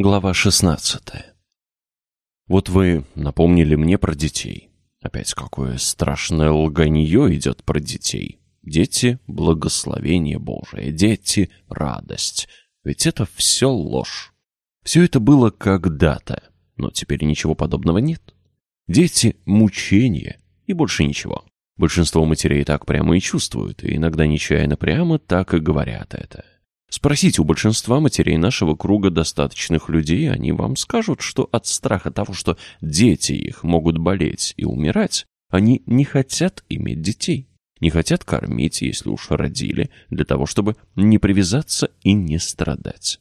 Глава 16 Вот вы напомнили мне про детей. Опять какое страшное лганье идет про детей. Дети — благословение Божие, дети — радость. Ведь это все ложь. Все это было когда-то, но теперь ничего подобного нет. Дети — мучение и больше ничего. Большинство матерей так прямо и чувствуют, и иногда нечаянно прямо так и говорят это. Спросите у большинства матерей нашего круга достаточных людей, они вам скажут, что от страха того, что дети их могут болеть и умирать, они не хотят иметь детей, не хотят кормить, если уж родили, для того, чтобы не привязаться и не страдать.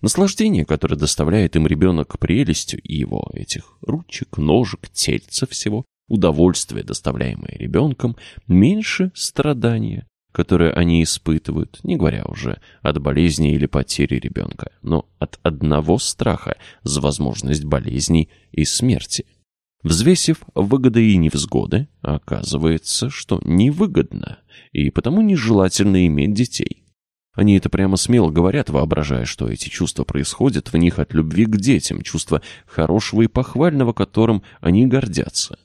Наслаждение, которое доставляет им ребенок прелестью его, этих ручек, ножек, тельца всего, удовольствие, доставляемое ребенком, меньше страдания, которое они испытывают, не говоря уже от болезни или потери ребенка, но от одного страха за возможность болезней и смерти. Взвесив выгоды и невзгоды, оказывается, что невыгодно и потому нежелательно иметь детей. Они это прямо смело говорят, воображая, что эти чувства происходят в них от любви к детям, чувства хорошего и похвального, которым они гордятся.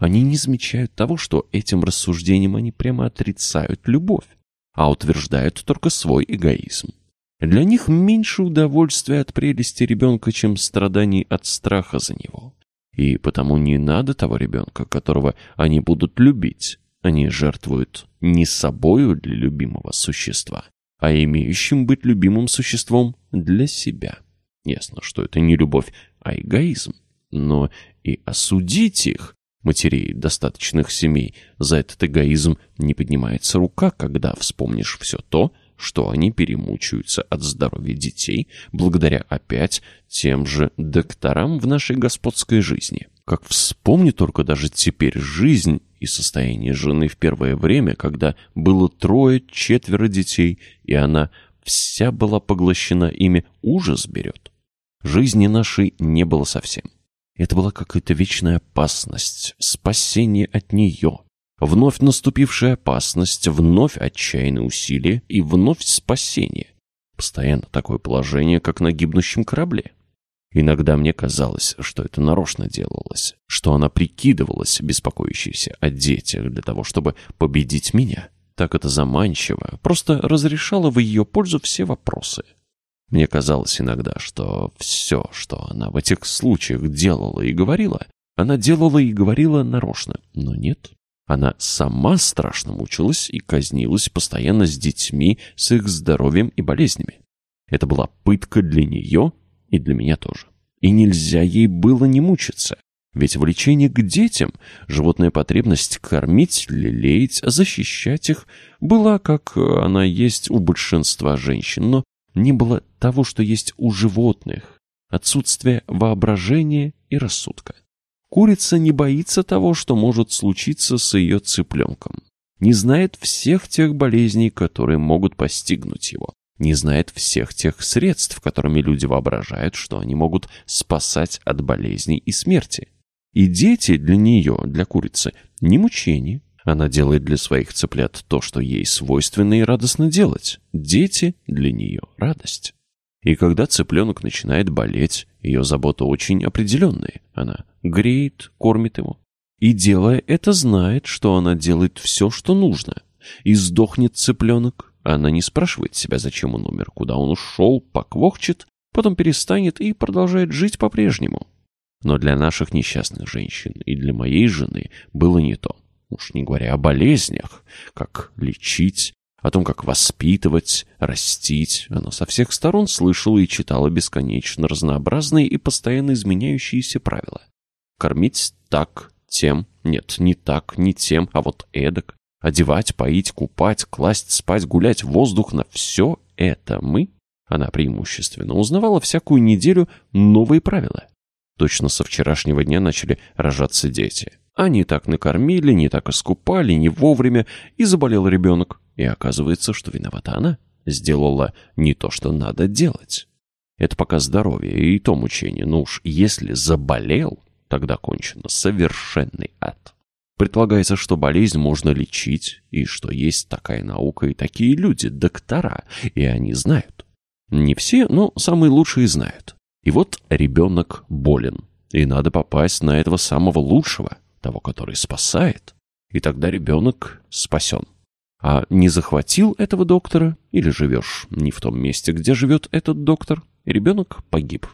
Они не замечают того, что этим рассуждением они прямо отрицают любовь, а утверждают только свой эгоизм. Для них меньше удовольствия от прелести ребенка, чем страданий от страха за него. И потому не надо того ребенка, которого они будут любить. Они жертвуют не собою для любимого существа, а имеющим быть любимым существом для себя. Ясно, что это не любовь, а эгоизм. Но и осудить их матерей достаточных семей, за этот эгоизм не поднимается рука, когда вспомнишь все то, что они перемучаются от здоровья детей благодаря опять тем же докторам в нашей господской жизни. Как вспомни только даже теперь жизнь и состояние жены в первое время, когда было трое-четверо детей, и она вся была поглощена ими, ужас берет. Жизни нашей не было совсем. Это была какая-то вечная опасность, спасение от нее. Вновь наступившая опасность, вновь отчаянные усилия и вновь спасение. Постоянно такое положение, как на гибнущем корабле. Иногда мне казалось, что это нарочно делалось, что она прикидывалась, беспокоящейся о детях, для того, чтобы победить меня. Так это заманчиво, просто разрешала в ее пользу все вопросы. Мне казалось иногда, что все, что она в этих случаях делала и говорила, она делала и говорила нарочно. Но нет. Она сама страшно мучилась и казнилась постоянно с детьми, с их здоровьем и болезнями. Это была пытка для нее и для меня тоже. И нельзя ей было не мучиться. Ведь влечение к детям, животная потребность кормить, лелеять, защищать их, была, как она есть у большинства женщин, но не было того, что есть у животных, отсутствие воображения и рассудка. Курица не боится того, что может случиться с ее цыпленком, не знает всех тех болезней, которые могут постигнуть его, не знает всех тех средств, которыми люди воображают, что они могут спасать от болезней и смерти. И дети для нее, для курицы, не мучение, она делает для своих цыплят то, что ей свойственно и радостно делать. Дети для нее — радость. И когда цыпленок начинает болеть, ее забота очень определенная. Она греет, кормит его. И, делая это, знает, что она делает все, что нужно. И сдохнет цыпленок. Она не спрашивает себя, зачем он умер, куда он ушел, поквохчет, потом перестанет и продолжает жить по-прежнему. Но для наших несчастных женщин и для моей жены было не то уж не говоря о болезнях, как лечить, о том, как воспитывать, растить. Она со всех сторон слышала и читала бесконечно разнообразные и постоянно изменяющиеся правила. Кормить так, тем, нет, не так, не тем, а вот эдак. Одевать, поить, купать, класть, спать, гулять, воздух на все это мы, она преимущественно узнавала всякую неделю новые правила. Точно со вчерашнего дня начали рожаться дети. Они так накормили, не так искупали, не вовремя, и заболел ребенок. И оказывается, что виновата она. Сделала не то, что надо делать. Это пока здоровье и то мучение. Но уж если заболел, тогда кончено совершенный ад. Предполагается, что болезнь можно лечить, и что есть такая наука и такие люди, доктора, и они знают. Не все, но самые лучшие знают. И вот ребенок болен, и надо попасть на этого самого лучшего, того, который спасает, и тогда ребенок спасен. А не захватил этого доктора, или живешь не в том месте, где живет этот доктор, ребенок погиб.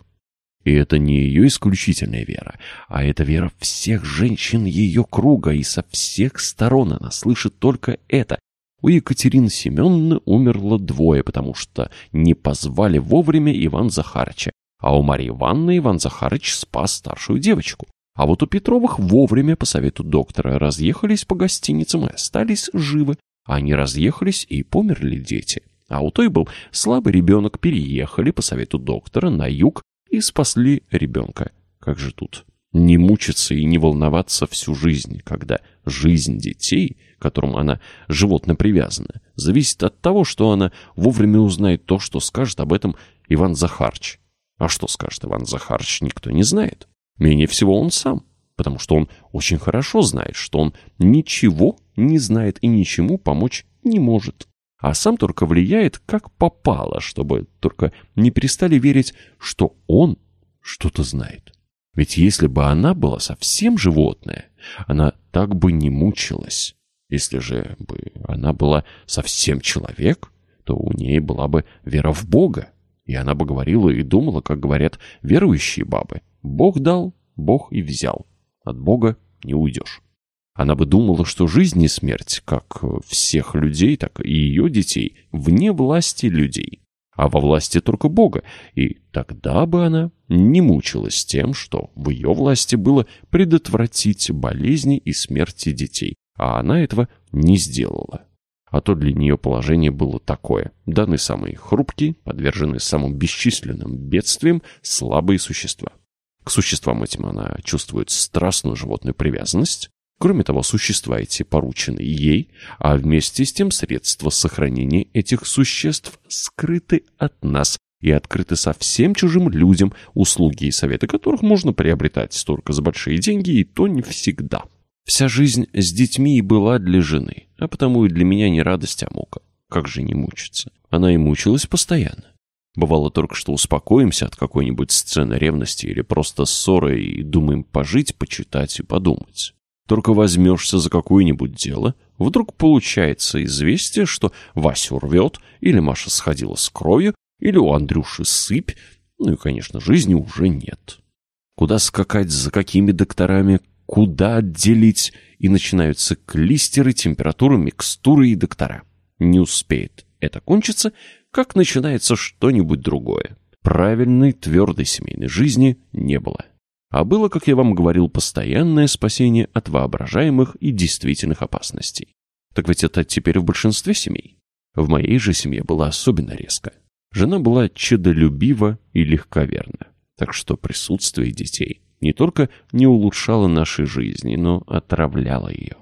И это не ее исключительная вера, а это вера всех женщин ее круга, и со всех сторон она слышит только это. У Екатерины Семеновны умерло двое, потому что не позвали вовремя Иван Захарыча, а у Марии Ивановны Иван Захарыч спас старшую девочку. А вот у Петровых вовремя, по совету доктора, разъехались по гостиницам и остались живы. Они разъехались и померли дети. А у той был слабый ребенок, переехали по совету доктора на юг и спасли ребенка. Как же тут не мучиться и не волноваться всю жизнь, когда жизнь детей, к которым она животно привязана, зависит от того, что она вовремя узнает то, что скажет об этом Иван Захарч. А что скажет Иван Захарч, никто не знает. Менее всего он сам, потому что он очень хорошо знает, что он ничего не знает и ничему помочь не может а сам только влияет как попало, чтобы только не перестали верить, что он что-то знает. Ведь если бы она была совсем животное, она так бы не мучилась. Если же бы она была совсем человек, то у ней была бы вера в Бога, и она бы говорила и думала, как говорят верующие бабы. Бог дал, Бог и взял. От Бога не уйдешь. Она бы думала, что жизнь и смерть, как всех людей, так и ее детей, вне власти людей, а во власти только Бога, и тогда бы она не мучилась тем, что в ее власти было предотвратить болезни и смерти детей, а она этого не сделала. А то для нее положение было такое. Даны самые хрупкие, подвержены самым бесчисленным бедствиям, слабые существа. К существам этим она чувствует страстную животную привязанность, Кроме того, существа эти поручены ей, а вместе с тем средства сохранения этих существ скрыты от нас и открыты совсем чужим людям, услуги и советы которых можно приобретать только за большие деньги, и то не всегда. Вся жизнь с детьми и была для жены, а потому и для меня не радость, а мука. Как же не мучиться? Она и мучилась постоянно. Бывало только, что успокоимся от какой-нибудь сцены ревности или просто ссоры и думаем пожить, почитать и подумать. Только возьмешься за какое-нибудь дело, вдруг получается известие, что Васю рвет, или Маша сходила с кровью, или у Андрюши сыпь, ну и, конечно, жизни уже нет. Куда скакать, за какими докторами, куда отделить, и начинаются клистеры, температуры, микстуры и доктора. Не успеет это кончиться, как начинается что-нибудь другое. Правильной, твердой семейной жизни не было а было, как я вам говорил, постоянное спасение от воображаемых и действительных опасностей. Так ведь это теперь в большинстве семей. В моей же семье было особенно резко. Жена была чедолюбива и легковерна, так что присутствие детей не только не улучшало нашей жизни, но отравляло ее.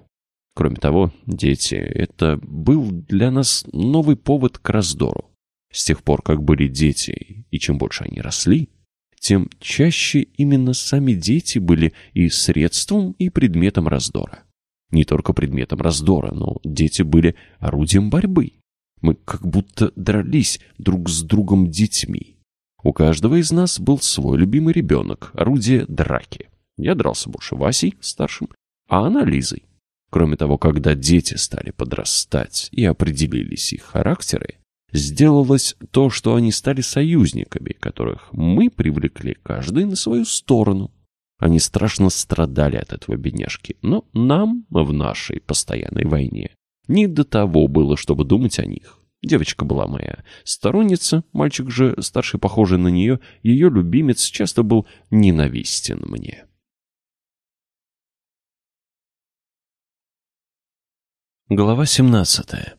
Кроме того, дети — это был для нас новый повод к раздору. С тех пор, как были дети, и чем больше они росли, тем чаще именно сами дети были и средством, и предметом раздора. Не только предметом раздора, но дети были орудием борьбы. Мы как будто дрались друг с другом детьми. У каждого из нас был свой любимый ребенок, орудие драки. Я дрался больше Васей, старшим, а она Лизой. Кроме того, когда дети стали подрастать и определились их характеры, сделалось то, что они стали союзниками, которых мы привлекли каждый на свою сторону. Они страшно страдали от этого бедняжки, но нам в нашей постоянной войне не до того было, чтобы думать о них. Девочка была моя сторонница, мальчик же, старший похожий на нее, ее любимец, часто был ненавистен мне. Глава семнадцатая.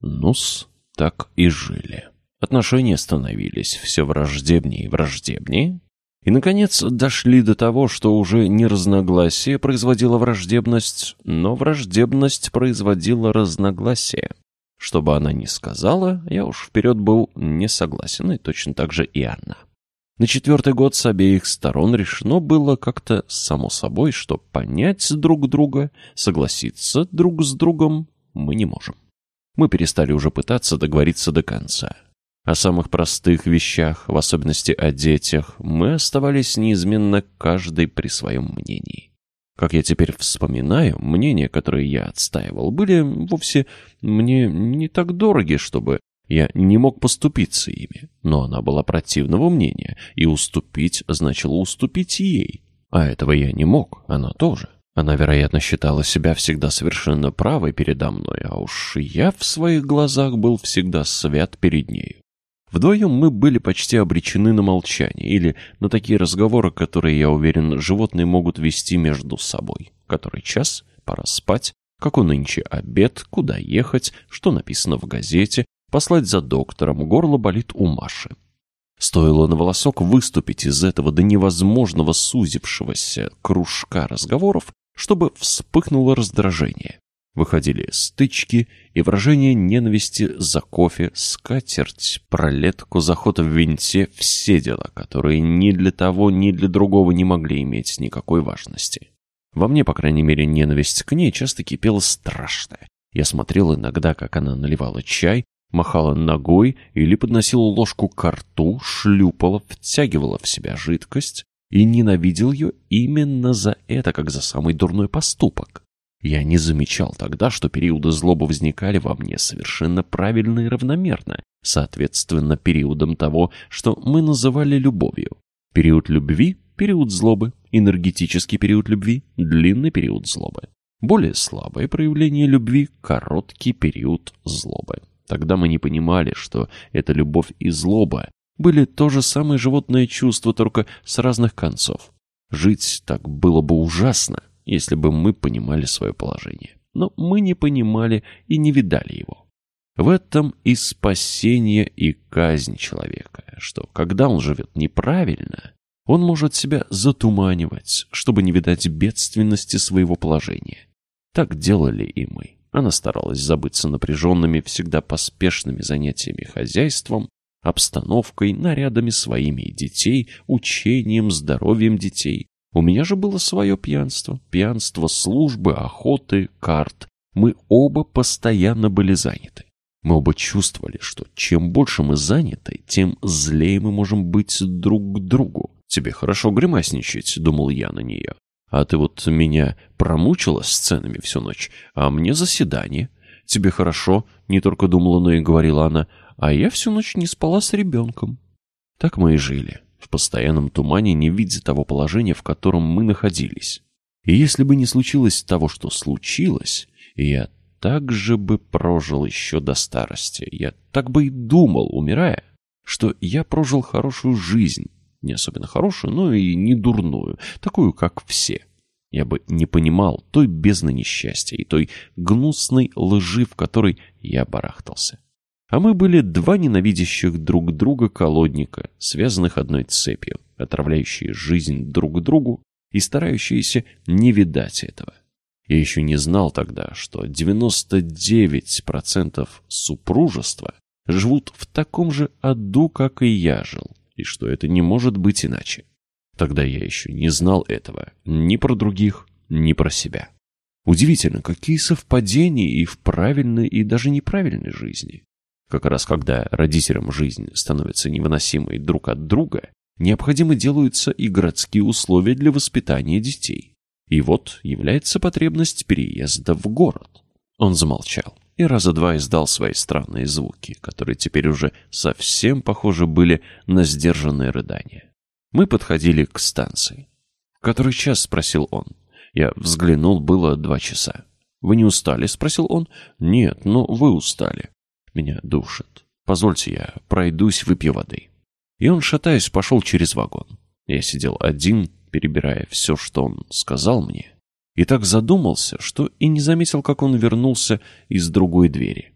Нус так и жили. Отношения становились все враждебнее и враждебнее, и, наконец, дошли до того, что уже не разногласие производило враждебность, но враждебность производила разногласие. Что бы она ни сказала, я уж вперед был не согласен, и точно так же и она. На четвертый год с обеих сторон решено было как-то само собой, что понять друг друга, согласиться друг с другом мы не можем мы перестали уже пытаться договориться до конца. О самых простых вещах, в особенности о детях, мы оставались неизменно каждый при своем мнении. Как я теперь вспоминаю, мнения, которые я отстаивал, были вовсе мне не так дороги, чтобы я не мог поступиться ими. Но она была противного мнения, и уступить значило уступить ей. А этого я не мог, она тоже. Она, вероятно, считала себя всегда совершенно правой передо мной, а уж я в своих глазах был всегда свят перед нею. Вдвоем мы были почти обречены на молчание или на такие разговоры, которые, я уверен, животные могут вести между собой. Который час, пора спать, какой нынче обед, куда ехать, что написано в газете, послать за доктором, горло болит у Маши. Стоило на волосок выступить из этого до невозможного сузившегося кружка разговоров, чтобы вспыхнуло раздражение. Выходили стычки и выражение ненависти за кофе, скатерть, пролетку, заход в винте, все дела, которые ни для того, ни для другого не могли иметь никакой важности. Во мне, по крайней мере, ненависть к ней часто кипела страшная. Я смотрел иногда, как она наливала чай, махала ногой или подносила ложку к рту, шлюпала, втягивала в себя жидкость, и ненавидел ее именно за это, как за самый дурной поступок. Я не замечал тогда, что периоды злобы возникали во мне совершенно правильно и равномерно, соответственно периодам того, что мы называли любовью. Период любви – период злобы, энергетический период любви – длинный период злобы. Более слабое проявление любви – короткий период злобы. Тогда мы не понимали, что это любовь и злоба были то же самое животное чувство, только с разных концов. Жить так было бы ужасно, если бы мы понимали свое положение. Но мы не понимали и не видали его. В этом и спасение, и казнь человека, что когда он живет неправильно, он может себя затуманивать, чтобы не видать бедственности своего положения. Так делали и мы. Она старалась забыться напряженными, всегда поспешными занятиями хозяйством, обстановкой, нарядами своими детей, учением, здоровьем детей. У меня же было свое пьянство, пьянство службы, охоты, карт. Мы оба постоянно были заняты. Мы оба чувствовали, что чем больше мы заняты, тем злее мы можем быть друг к другу. «Тебе хорошо гримасничать», — думал я на нее. «А ты вот меня промучила сценами всю ночь, а мне заседание. Тебе хорошо», — не только думала, но и говорила она, а я всю ночь не спала с ребенком. Так мы и жили, в постоянном тумане, не видя того положения, в котором мы находились. И если бы не случилось того, что случилось, я так же бы прожил еще до старости. Я так бы и думал, умирая, что я прожил хорошую жизнь. Не особенно хорошую, но и не дурную, такую, как все. Я бы не понимал той бездны несчастья и той гнусной лжи, в которой я барахтался. А мы были два ненавидящих друг друга колодника, связанных одной цепью, отравляющие жизнь друг другу и старающиеся не видать этого. Я еще не знал тогда, что 99% супружества живут в таком же аду, как и я жил, и что это не может быть иначе. Тогда я еще не знал этого ни про других, ни про себя. Удивительно, какие совпадения и в правильной, и даже неправильной жизни. Как раз когда родителям жизнь становится невыносимой друг от друга, необходимы делаются и городские условия для воспитания детей. И вот является потребность переезда в город. Он замолчал и раза два издал свои странные звуки, которые теперь уже совсем похожи были на сдержанное рыдание. Мы подходили к станции. «В который час?» — спросил он. Я взглянул, было два часа. «Вы не устали?» — спросил он. «Нет, но вы устали». Меня душит. Позвольте я пройдусь, выпью воды. И он, шатаясь, пошел через вагон. Я сидел один, перебирая все, что он сказал мне, и так задумался, что и не заметил, как он вернулся из другой двери.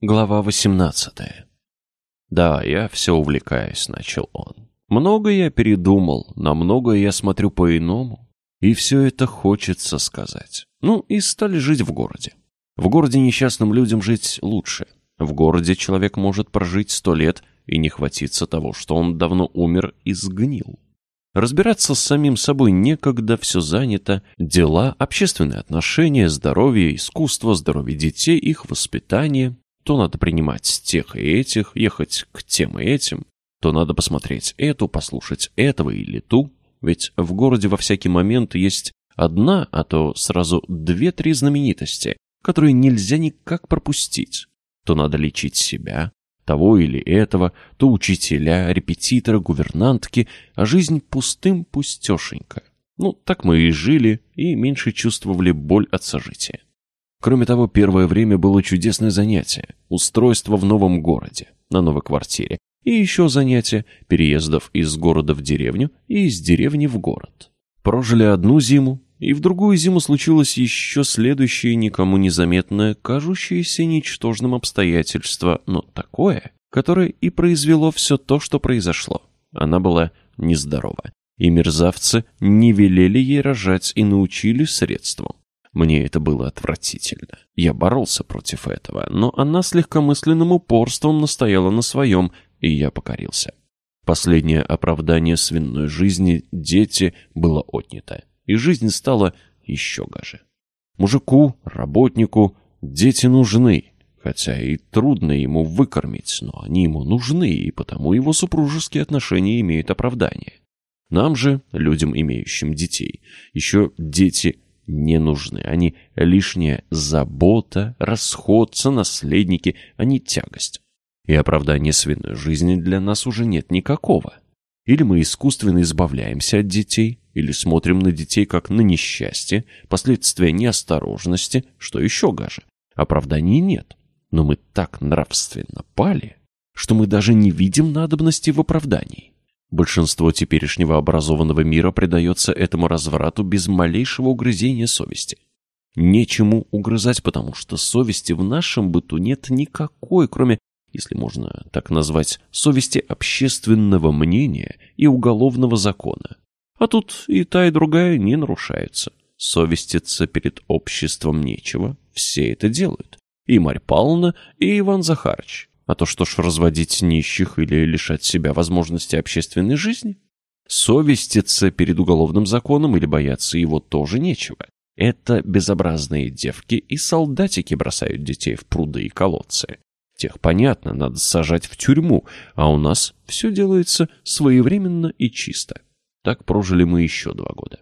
Глава восемнадцатая. «Да, я все увлекаюсь», — начал он. «Много я передумал, на многое я смотрю по-иному. И все это хочется сказать. Ну, и стали жить в городе. В городе несчастным людям жить лучше. В городе человек может прожить сто лет и не хватиться того, что он давно умер и сгнил. Разбираться с самим собой некогда, все занято. Дела, общественные отношения, здоровье, искусство, здоровье детей, их воспитание. То надо принимать тех и этих, ехать к тем и этим. То надо посмотреть эту, послушать этого или ту. Ведь в городе во всякий момент есть одна, а то сразу две-три знаменитости, которые нельзя никак пропустить. То надо лечить себя, того или этого, то учителя, репетитора, гувернантки, а жизнь пустым пустешенька. Ну, так мы и жили, и меньше чувствовали боль от сожития. Кроме того, первое время было чудесное занятие – устройство в новом городе, на новой квартире, и еще занятие переездов из города в деревню и из деревни в город. Прожили одну зиму, и в другую зиму случилось еще следующее никому незаметное, кажущееся ничтожным обстоятельство, но такое, которое и произвело все то, что произошло. Она была нездорова, и мерзавцы не велели ей рожать и научили средствам. Мне это было отвратительно. Я боролся против этого, но она с легкомысленным упорством настояла на своем, и я покорился. Последнее оправдание свиной жизни дети было отнято и жизнь стала еще гаже. Мужику, работнику дети нужны, хотя и трудно ему выкормить, но они ему нужны, и потому его супружеские отношения имеют оправдание. Нам же, людям, имеющим детей, еще дети не нужны. Они лишняя забота, расходцы, наследники, а не тягость. И оправдания свиной жизни для нас уже нет никакого. Или мы искусственно избавляемся от детей, или смотрим на детей как на несчастье, последствия неосторожности, что еще гаже. Оправданий нет, но мы так нравственно пали, что мы даже не видим надобности в оправдании. Большинство теперешнего образованного мира предается этому разврату без малейшего угрызения совести. Нечему угрызать, потому что совести в нашем быту нет никакой, кроме если можно так назвать, совести общественного мнения и уголовного закона. А тут и та, и другая не нарушается. Совеститься перед обществом нечего, все это делают. И Марь Павловна, и Иван Захарович. А то что ж разводить нищих или лишать себя возможности общественной жизни? Совеститься перед уголовным законом или бояться его тоже нечего. Это безобразные девки и солдатики бросают детей в пруды и колодцы. Тех, понятно, надо сажать в тюрьму, а у нас все делается своевременно и чисто. Так прожили мы еще два года.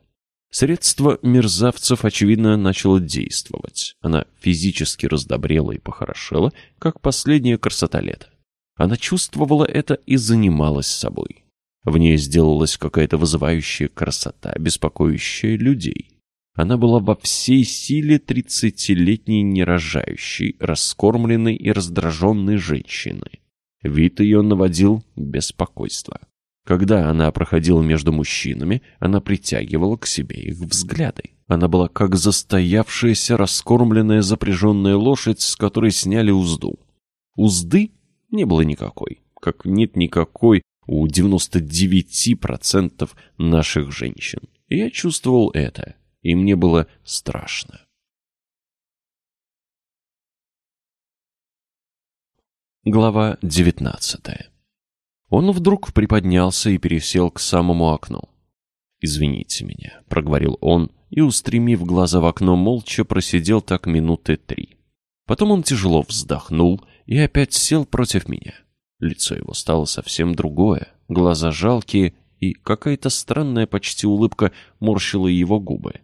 Средство мерзавцев, очевидно, начало действовать. Она физически раздобрела и похорошела, как последняя красота лета. Она чувствовала это и занималась собой. В ней сделалась какая-то вызывающая красота, беспокоящая людей. Она была во всей силе тридцатилетней нерожающей, раскормленной и раздраженной женщины. Вид ее наводил беспокойство. Когда она проходила между мужчинами, она притягивала к себе их взгляды. Она была как застоявшаяся, раскормленная, запряженная лошадь, с которой сняли узду. Узды не было никакой, как нет никакой у 99% наших женщин. И я чувствовал это и мне было страшно. Глава девятнадцатая. Он вдруг приподнялся и пересел к самому окну. «Извините меня», — проговорил он, и, устремив глаза в окно, молча просидел так минуты три. Потом он тяжело вздохнул и опять сел против меня. Лицо его стало совсем другое, глаза жалкие, и какая-то странная почти улыбка морщила его губы.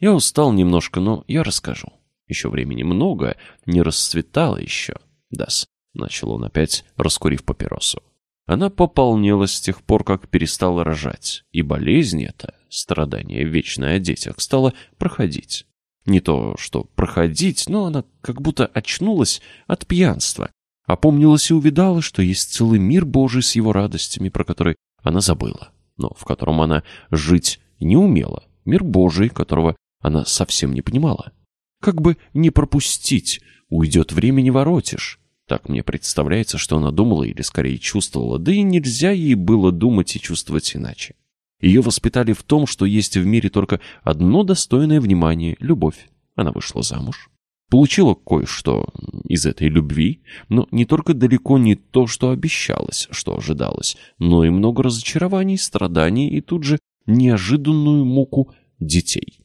Я устал немножко, но я расскажу. Еще времени много, не расцветало еще. Дас, начал он опять, раскурив папиросу. Она пополнела с тех пор, как перестала рожать, и болезнь эта, страдание вечное о детях, стала проходить. Не то, что проходить, но она как будто очнулась от пьянства, опомнилась и увидала, что есть целый мир Божий с его радостями, про который она забыла, но в котором она жить не умела, мир Божий, которого она совсем не понимала. Как бы не пропустить, уйдет время не воротишь. Так мне представляется, что она думала или скорее чувствовала, да и нельзя ей было думать и чувствовать иначе. Ее воспитали в том, что есть в мире только одно достойное внимания — любовь. Она вышла замуж. Получила кое-что из этой любви, но не только далеко не то, что обещалось, что ожидалось, но и много разочарований, страданий и тут же неожиданную муку детей.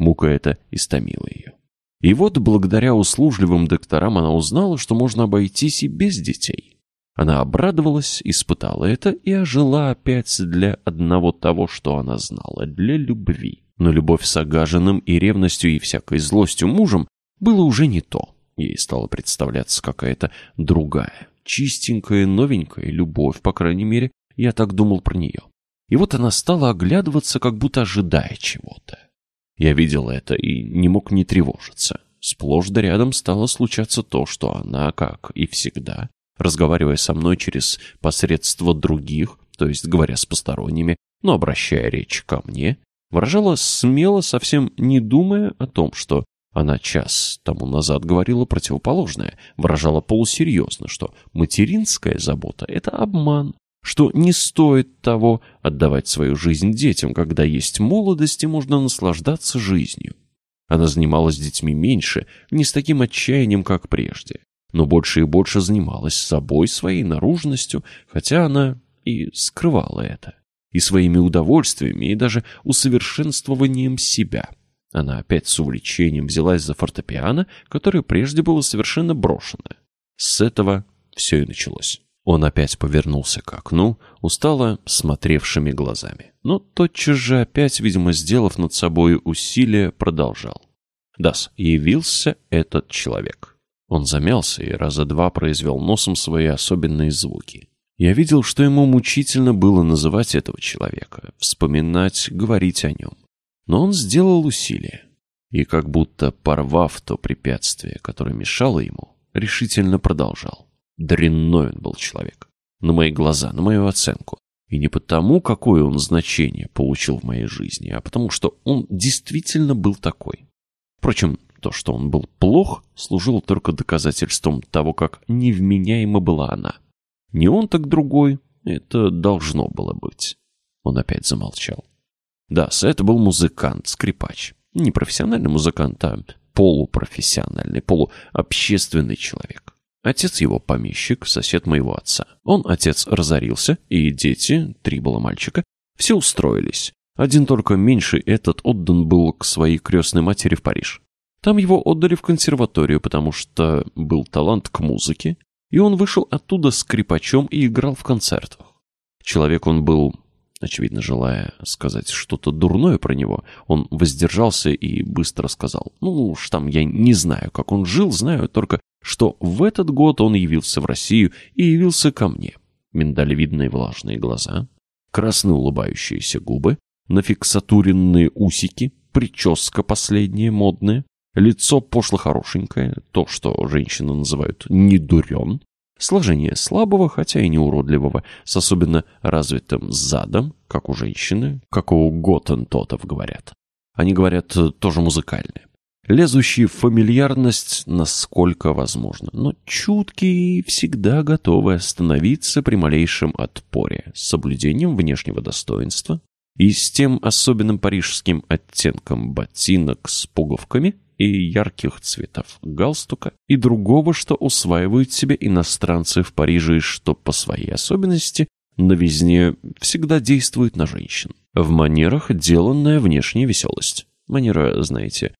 Мука эта истомила ее. И вот благодаря услужливым докторам она узнала, что можно обойтись и без детей. Она обрадовалась, испытала это и ожила опять для одного того, что она знала, для любви. Но любовь с огаженным и ревностью и всякой злостью мужем было уже не то. Ей стала представляться какая-то другая, чистенькая, новенькая любовь, по крайней мере, я так думал про нее. И вот она стала оглядываться, как будто ожидая чего-то. Я видел это и не мог не тревожиться. Сплошь да рядом стало случаться то, что она, как и всегда, разговаривая со мной через посредство других, то есть говоря с посторонними, но обращая речь ко мне, выражала смело, совсем не думая о том, что она час тому назад говорила противоположное, выражала полусерьезно, что материнская забота — это обман, что не стоит того отдавать свою жизнь детям, когда есть молодость и можно наслаждаться жизнью. Она занималась детьми меньше, не с таким отчаянием, как прежде, но больше и больше занималась собой, своей наружностью, хотя она и скрывала это, и своими удовольствиями, и даже усовершенствованием себя. Она опять с увлечением взялась за фортепиано, которое прежде было совершенно брошено. С этого все и началось. Он опять повернулся к окну, устало смотревшими глазами. Но тотчас же опять, видимо, сделав над собой усилие, продолжал. Дас, явился этот человек. Он замялся и раза два произвел носом свои особенные звуки. Я видел, что ему мучительно было называть этого человека, вспоминать, говорить о нем. Но он сделал усилие. И как будто порвав то препятствие, которое мешало ему, решительно продолжал. Дрянной он был человек. На мои глаза, на мою оценку. И не потому, какое он значение получил в моей жизни, а потому, что он действительно был такой. Впрочем, то, что он был плох, служило только доказательством того, как невменяема была она. Не он, так другой. Это должно было быть. Он опять замолчал. Да, это был музыкант, скрипач. Не профессиональный музыкант, а полупрофессиональный, полуобщественный человек. Отец его помещик, сосед моего отца. Он, отец, разорился, и дети, три было мальчика, все устроились. Один только меньший этот отдан был к своей крестной матери в Париж. Там его отдали в консерваторию, потому что был талант к музыке, и он вышел оттуда скрипачом и играл в концертах. Человек он был Очевидно, желая сказать что-то дурное про него, он воздержался и быстро сказал, «Ну уж там я не знаю, как он жил, знаю только, что в этот год он явился в Россию и явился ко мне. Миндалевидные влажные глаза, красные улыбающиеся губы, нафиксатуренные усики, прическа последняя, модная, лицо пошло-хорошенькое, то, что женщины называют «недурен», Сложение слабого, хотя и не уродливого, с особенно развитым задом, как у женщины, как у готентотов говорят. Они говорят э, тоже музыкальные. Лезущий в фамильярность насколько возможно, но чуткий и всегда готовый остановиться при малейшем отпоре, с соблюдением внешнего достоинства и с тем особенным парижским оттенком ботинок с пуговками – и ярких цветов галстука, и другого, что усваивают себе иностранцы в Париже, и что по своей особенности новизне всегда действует на женщин. В манерах деланная внешняя веселость. Манера, знаете,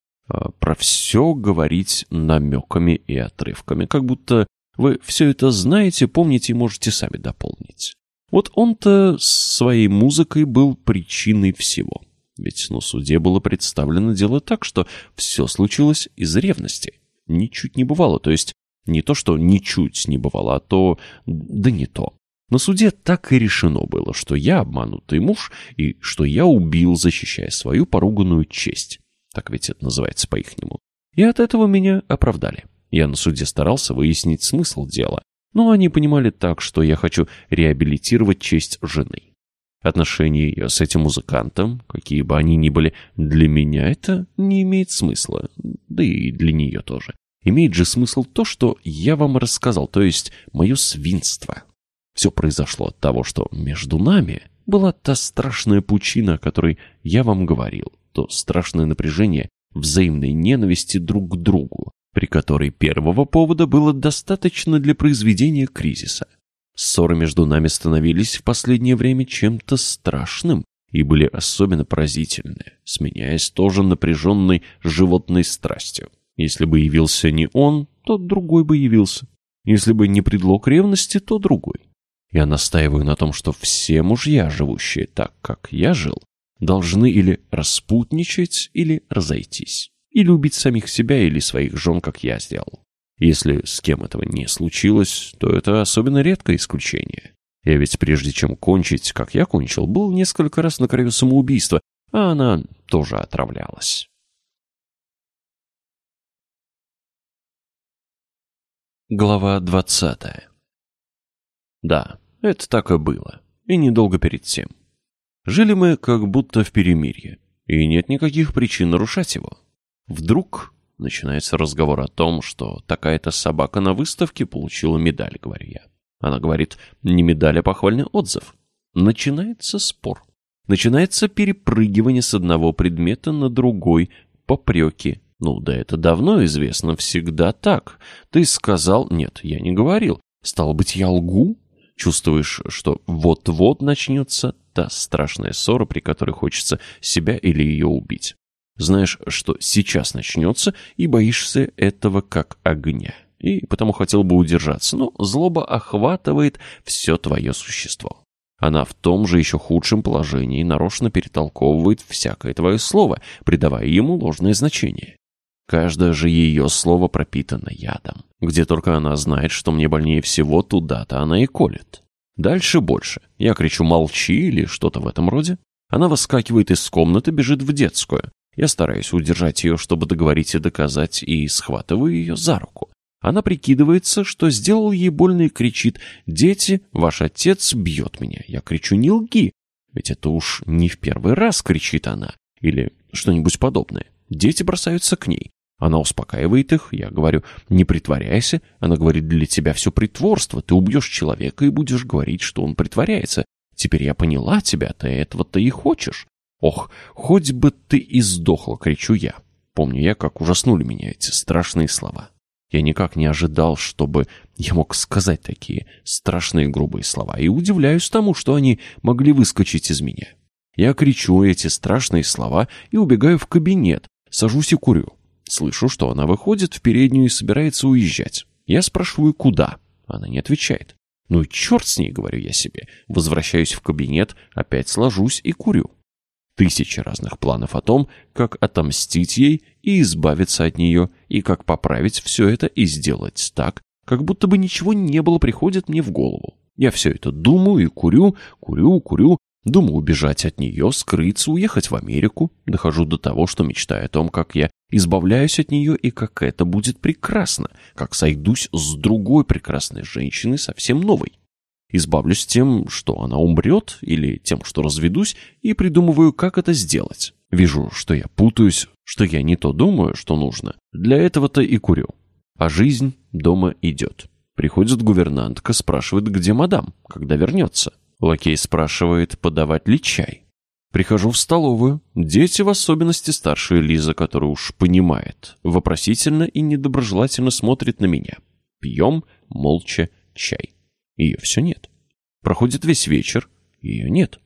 про все говорить намеками и отрывками, как будто вы все это знаете, помните и можете сами дополнить. Вот он-то своей музыкой был причиной всего. Ведь на суде было представлено дело так, что все случилось из ревности. Ничуть не бывало, то есть не то, что ничуть не бывало, а то... да не то. На суде так и решено было, что я обманутый муж и что я убил, защищая свою поруганную честь. Так ведь это называется по-ихнему. И от этого меня оправдали. Я на суде старался выяснить смысл дела, но они понимали так, что я хочу реабилитировать честь жены. Отношения ее с этим музыкантом, какие бы они ни были, для меня это не имеет смысла, да и для нее тоже. Имеет же смысл то, что я вам рассказал, то есть мое свинство. Все произошло от того, что между нами была та страшная пучина, о которой я вам говорил, то страшное напряжение взаимной ненависти друг к другу, при которой первого повода было достаточно для произведения кризиса. Ссоры между нами становились в последнее время чем-то страшным и были особенно поразительны, сменяясь тоже напряженной животной страстью. Если бы явился не он, то другой бы явился. Если бы не предлог ревности, то другой. Я настаиваю на том, что все мужья, живущие так, как я жил, должны или распутничать, или разойтись. Или убить самих себя или своих жен, как я сделал. Если с кем этого не случилось, то это особенно редкое исключение. Я ведь прежде чем кончить, как я кончил, был несколько раз на краю самоубийства, а она тоже отравлялась. Глава двадцатая Да, это так и было. И недолго перед тем. Жили мы как будто в перемирье, и нет никаких причин нарушать его. Вдруг начинается разговор о том, что такая-то собака на выставке получила медаль, говорю я. Она говорит, не медаль, а похвальный отзыв. Начинается спор. Начинается перепрыгивание с одного предмета на другой, попреки. Ну, да это давно известно, всегда так. Ты сказал... Нет, я не говорил. Стало быть, я лгу? Чувствуешь, что вот-вот начнется та страшная ссора, при которой хочется себя или ее убить. Знаешь, что сейчас начнется, и боишься этого как огня. И потому хотел бы удержаться, но злоба охватывает все твое существо. Она в том же еще худшем положении нарочно перетолковывает всякое твое слово, придавая ему ложное значение. Каждое же ее слово пропитано ядом. Где только она знает, что мне больнее всего, туда-то она и колет. Дальше больше. Я кричу «молчи» или что-то в этом роде. Она выскакивает из комнаты, бежит в детскую. Я стараюсь удержать ее, чтобы договорить и доказать, и схватываю ее за руку. Она прикидывается, что сделал ей больно и кричит «Дети, ваш отец бьет меня». Я кричу «Не лги». Ведь это уж не в первый раз кричит она. Или что-нибудь подобное. Дети бросаются к ней. Она успокаивает их, я говорю, не притворяйся. Она говорит, для тебя все притворство, ты убьешь человека и будешь говорить, что он притворяется. Теперь я поняла тебя, ты этого-то и хочешь. Ох, хоть бы ты и сдохла, кричу я. Помню я, как ужаснули меня эти страшные слова. Я никак не ожидал, чтобы я мог сказать такие страшные грубые слова, и удивляюсь тому, что они могли выскочить из меня. Я кричу эти страшные слова и убегаю в кабинет, сажусь и курю. Слышу, что она выходит в переднюю и собирается уезжать. Я спрашиваю, куда? Она не отвечает. Ну и черт с ней, говорю я себе. Возвращаюсь в кабинет, опять сложусь и курю. Тысячи разных планов о том, как отомстить ей и избавиться от нее, и как поправить все это и сделать так, как будто бы ничего не было приходит мне в голову. Я все это думаю и курю, курю, курю, Думаю убежать от нее, скрыться, уехать в Америку. Дохожу до того, что мечтаю о том, как я избавляюсь от нее и как это будет прекрасно, как сойдусь с другой прекрасной женщиной, совсем новой. Избавлюсь тем, что она умрет, или тем, что разведусь, и придумываю, как это сделать. Вижу, что я путаюсь, что я не то думаю, что нужно. Для этого-то и курю. А жизнь дома идет. Приходит гувернантка, спрашивает, где мадам, когда вернется. Лакей спрашивает, подавать ли чай. Прихожу в столовую. Дети, в особенности старшая Лиза, которая уж понимает, вопросительно и недоброжелательно смотрит на меня. Пьем молча чай. Ее все нет. Проходит весь вечер, ее нет.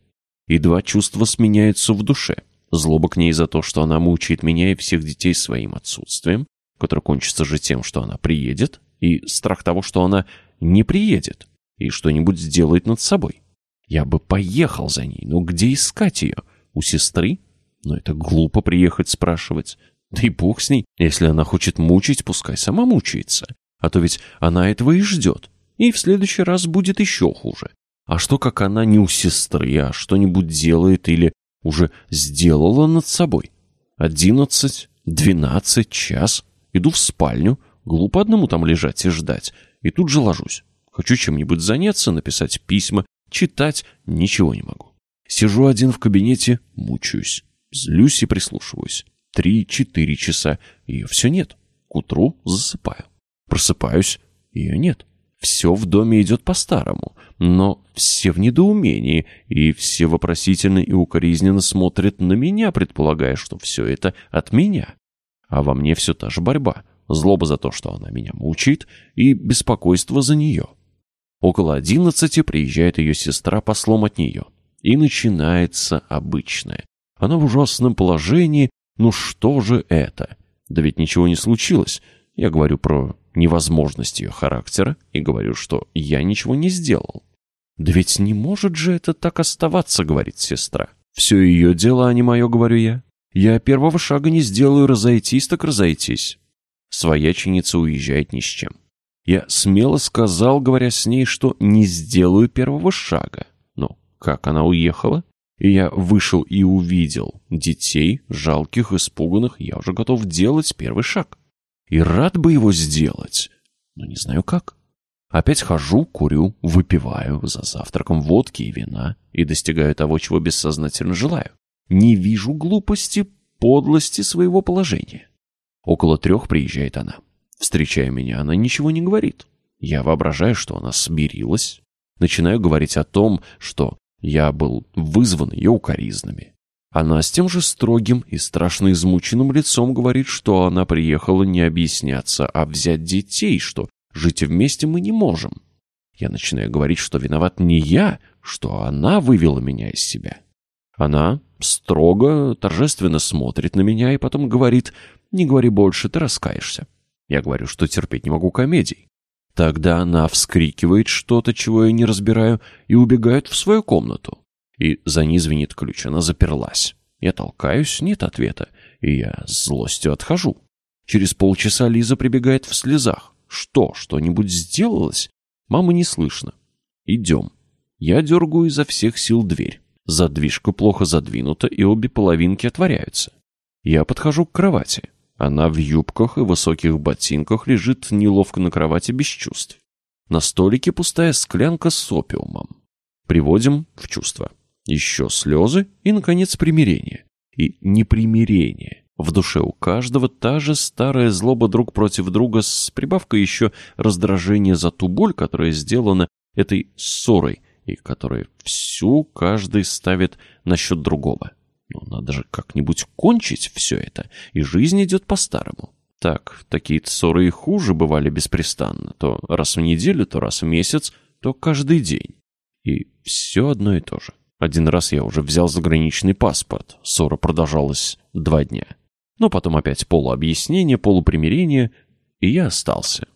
И два чувства сменяются в душе. Злоба к ней за то, что она мучает меня и всех детей своим отсутствием, которое кончится же тем, что она приедет, и страх того, что она не приедет и что-нибудь сделает над собой. Я бы поехал за ней, но где искать ее? У сестры? Но это глупо приехать спрашивать. Да и бог с ней. Если она хочет мучить, пускай сама мучается. А то ведь она этого и ждет. И в следующий раз будет еще хуже. А что, как она не у сестры, а что-нибудь делает или уже сделала над собой? Одиннадцать, двенадцать, час. Иду в спальню. Глупо одному там лежать и ждать. И тут же ложусь. Хочу чем-нибудь заняться, написать письма Читать ничего не могу. Сижу один в кабинете, мучаюсь. Злюсь и прислушиваюсь. Три-четыре часа, ее все нет. К утру засыпаю. Просыпаюсь, ее нет. Все в доме идет по-старому, но все в недоумении, и все вопросительно и укоризненно смотрят на меня, предполагая, что все это от меня. А во мне все та же борьба, злоба за то, что она меня мучает, и беспокойство за нее. Около одиннадцати приезжает ее сестра послом от нее. И начинается обычное. Она в ужасном положении. Ну что же это? Да ведь ничего не случилось. Я говорю про невозможность ее характера и говорю, что я ничего не сделал. «Да ведь не может же это так оставаться», — говорит сестра. «Все ее дело, а не мое», — говорю я. «Я первого шага не сделаю, разойтись так разойтись». Свояченица уезжает ни с чем. Я смело сказал, говоря с ней, что не сделаю первого шага. Но как она уехала? И я вышел и увидел детей, жалких, испуганных, я уже готов делать первый шаг. И рад бы его сделать, но не знаю как. Опять хожу, курю, выпиваю за завтраком водки и вина и достигаю того, чего бессознательно желаю. Не вижу глупости, подлости своего положения. Около трех приезжает она. Встречая меня, она ничего не говорит. Я воображаю, что она смирилась. Начинаю говорить о том, что я был вызван ее укоризнами. Она с тем же строгим и страшно измученным лицом говорит, что она приехала не объясняться, а взять детей, что жить вместе мы не можем. Я начинаю говорить, что виноват не я, что она вывела меня из себя. Она строго, торжественно смотрит на меня и потом говорит, не говори больше, ты раскаешься. Я говорю, что терпеть не могу комедий. Тогда она вскрикивает что-то, чего я не разбираю, и убегает в свою комнату и за ней звенит ключ. Она заперлась. Я толкаюсь, нет ответа, и я с злостью отхожу. Через полчаса Лиза прибегает в слезах. Что, что-нибудь сделалось? Мамы не слышно. Идем. Я дергаю изо всех сил дверь. Задвижка плохо задвинута, и обе половинки отворяются. Я подхожу к кровати. Она в юбках и высоких ботинках лежит неловко на кровати без чувств. На столике пустая склянка с опиумом. Приводим в чувство. Еще слезы и, наконец, примирение. И непримирение. В душе у каждого та же старая злоба друг против друга с прибавкой еще раздражения за ту боль, которая сделана этой ссорой и которая всю каждый ставит на счет другого. Ну, надо же как-нибудь кончить все это, и жизнь идет по-старому. Так, такие ссоры и хуже бывали беспрестанно. То раз в неделю, то раз в месяц, то каждый день. И все одно и то же. Один раз я уже взял заграничный паспорт. Ссора продолжалась два дня. Но потом опять полуобъяснение, полупримирение, и я остался.